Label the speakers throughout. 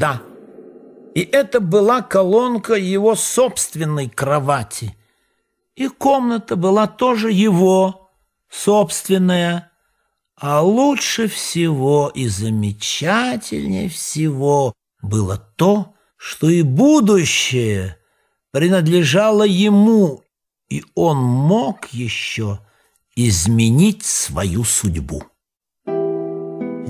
Speaker 1: Да, и это была колонка его собственной кровати. И комната была тоже его, собственная. А лучше всего и замечательнее всего было то, что и будущее принадлежало ему, и он мог еще изменить свою судьбу.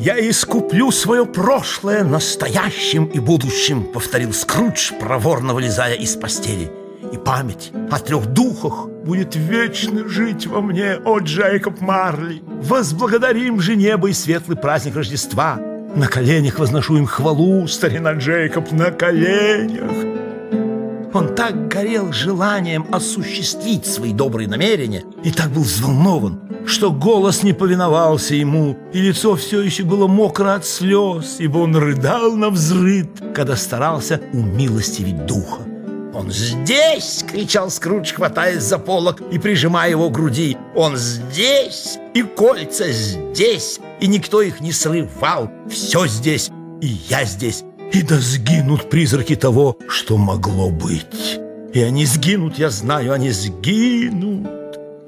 Speaker 2: «Я искуплю свое прошлое настоящим и будущим», — повторил Скрудж, проворно вылезая из постели. «И память о трех духах будет вечно жить во мне, о Джейкоб Марли! Возблагодарим же небо и светлый праздник Рождества! На коленях возношу им хвалу, старина Джейкоб, на коленях!» Он так горел желанием осуществить свои добрые намерения и так был взволнован, что голос не повиновался ему, и лицо все еще было мокро от слез, ибо он рыдал на взрыд, когда старался умилостивить духа. «Он здесь!» — кричал Скрудж, хватаясь за полок и прижимая его к груди. «Он здесь! И кольца здесь! И никто их не срывал! Все здесь! И я здесь! И да сгинут призраки того, что могло быть. И они сгинут, я знаю, они сгинут.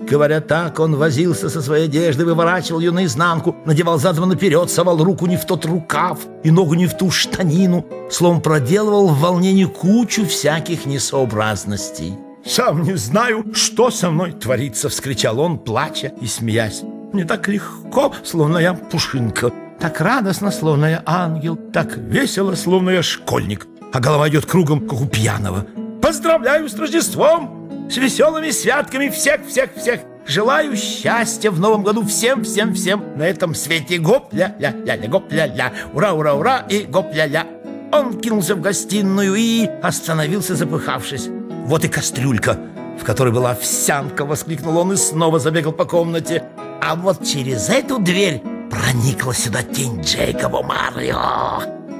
Speaker 2: Говоря так, он возился со своей одеждой, выворачивал ее наизнанку, надевал задом наперед, совал руку не в тот рукав и ногу не в ту штанину, словом, проделывал в волнении кучу всяких несообразностей. «Сам не знаю, что со мной творится!» — вскричал он, плача и смеясь. «Мне так легко, словно я пушинка. Так радостно, словно я ангел, так весело, словно я школьник, а голова идет кругом, как у пьяного. Поздравляю с Рождеством! С веселыми святками всех-всех-всех! Желаю счастья в новом году всем-всем-всем на этом свете. Гоп-ля-ля-ля-ля, гоп-ля-ля, ура-ура-ура и гоп-ля-ля. Он кинулся в гостиную и остановился, запыхавшись. Вот и кастрюлька, в которой была овсянка, воскликнул он и снова забегал по комнате. А вот через эту дверь проникла сюда тень Джейкоба Марио.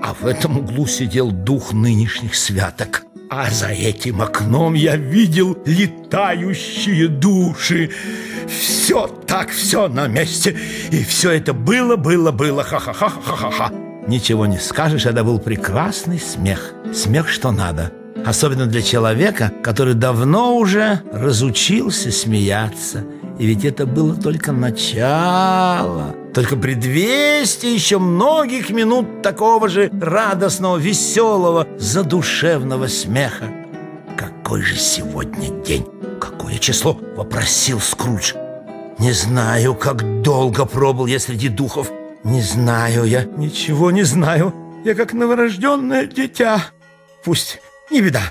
Speaker 2: А в этом углу сидел дух нынешних святок. А за этим окном я видел летающие души. Все так, все на месте. И все это было, было, было. Ха-ха-ха-ха-ха-ха. Ничего не скажешь, это был прекрасный смех. Смех, что надо. Особенно для человека, который давно уже разучился смеяться. И ведь это было только начало, только предвестие еще многих минут такого же радостного, веселого, задушевного смеха. «Какой же сегодня день? Какое число?» — вопросил Скрудж. «Не знаю, как долго пробыл я среди духов. Не знаю я, ничего не знаю. Я как новорожденное дитя. Пусть, не беда,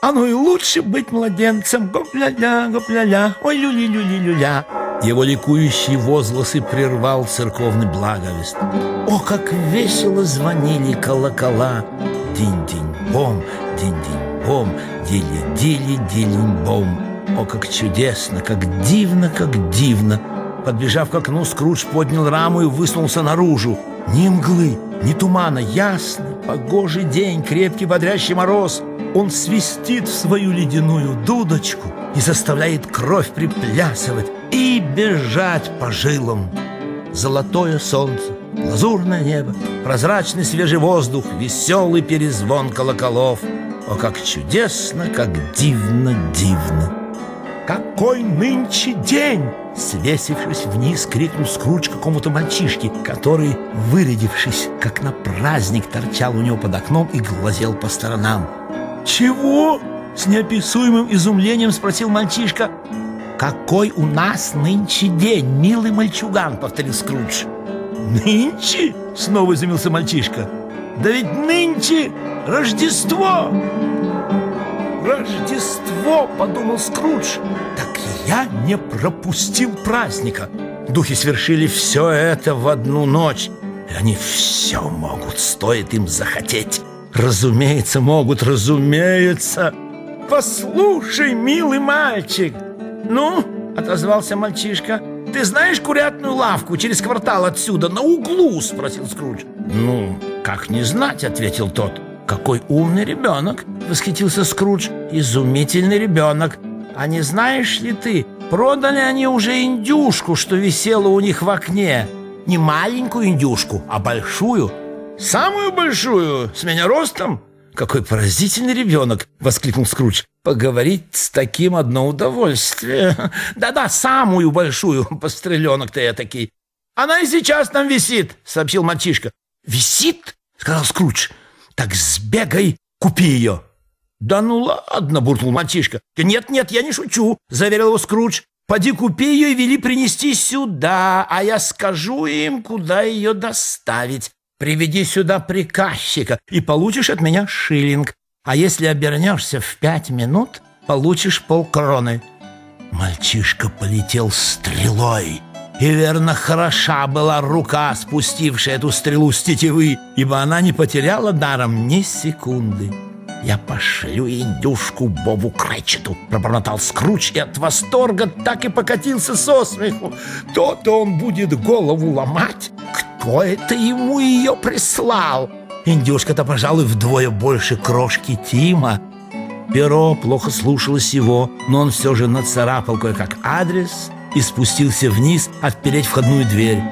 Speaker 2: а ну и лучше быть младенцем. Гоп-ля-ля, гоп-ля-ля, ой, люли-люли-люля. Его ликующие возгласы прервал церковный благовест. О, как весело звонили колокола! Динь-динь-бом, динь-динь-бом, дили-дили-дилинь-бом. О, как чудесно, как дивно, как дивно! Подбежав к окну, Скрудж поднял раму и высунулся наружу. Ни мглы, ни тумана, ясный, погожий день, крепкий бодрящий мороз. Он свистит в свою ледяную дудочку и заставляет кровь приплясывать и бежать по жилам. Золотое солнце, лазурное небо, прозрачный свежий воздух, веселый перезвон колоколов. О, как чудесно, как дивно, дивно! «Какой нынче день!» Свесившись вниз, крикнул Скрудж какому-то мальчишке, который, вырядившись, как на праздник, торчал у него под окном и глазел по сторонам. «Чего?» — с неописуемым изумлением спросил мальчишка. «Какой у нас нынче день, милый мальчуган!» — повторил Скрудж. «Нынче?» — снова изумился мальчишка. «Да ведь нынче Рождество!» «Рождество!» — подумал Скрудж. «Так я не пропустил праздника!» Духи свершили все это в одну ночь. И они все могут, стоит им захотеть. Разумеется, могут, разумеется. Послушай, милый мальчик. Ну, отозвался мальчишка. Ты знаешь курятную лавку через квартал отсюда, на углу? Спросил Скрудж. Ну, как не знать, ответил тот. Какой умный ребенок, восхитился Скрудж. Изумительный ребенок. А не знаешь ли ты, продали они уже индюшку, что висела у них в окне? Не маленькую индюшку, а большую. Самую большую, с меня ростом? Какой поразительный ребенок!» — воскликнул Скрудж. «Поговорить с таким одно удовольствие. Да-да, самую большую, постреленок-то я такие. Она и сейчас там висит», — сообщил мальчишка. «Висит?» — сказал Скрудж. «Так сбегай, купи ее». «Да ну ладно», — буркнул мальчишка. «Нет-нет, я не шучу», — заверил его Скрудж. «Поди купи ее и вели принести сюда, а я скажу им, куда ее доставить. Приведи сюда приказчика и получишь от меня шиллинг. А если обернешься в пять минут, получишь полкроны». Мальчишка полетел стрелой. И верно, хороша была рука, спустившая эту стрелу с тетивы, ибо она не потеряла даром ни секунды. «Я пошлю индюшку Бобу Кречету», — пробормотал Скруч и от восторга так и покатился со смеху. «То-то он будет голову ломать, это ему ее прислал?» Индюшка-то, пожалуй, вдвое больше крошки Тима. Перо плохо слушалось его, но он все же нацарапал кое-как адрес и спустился вниз отпереть входную дверь.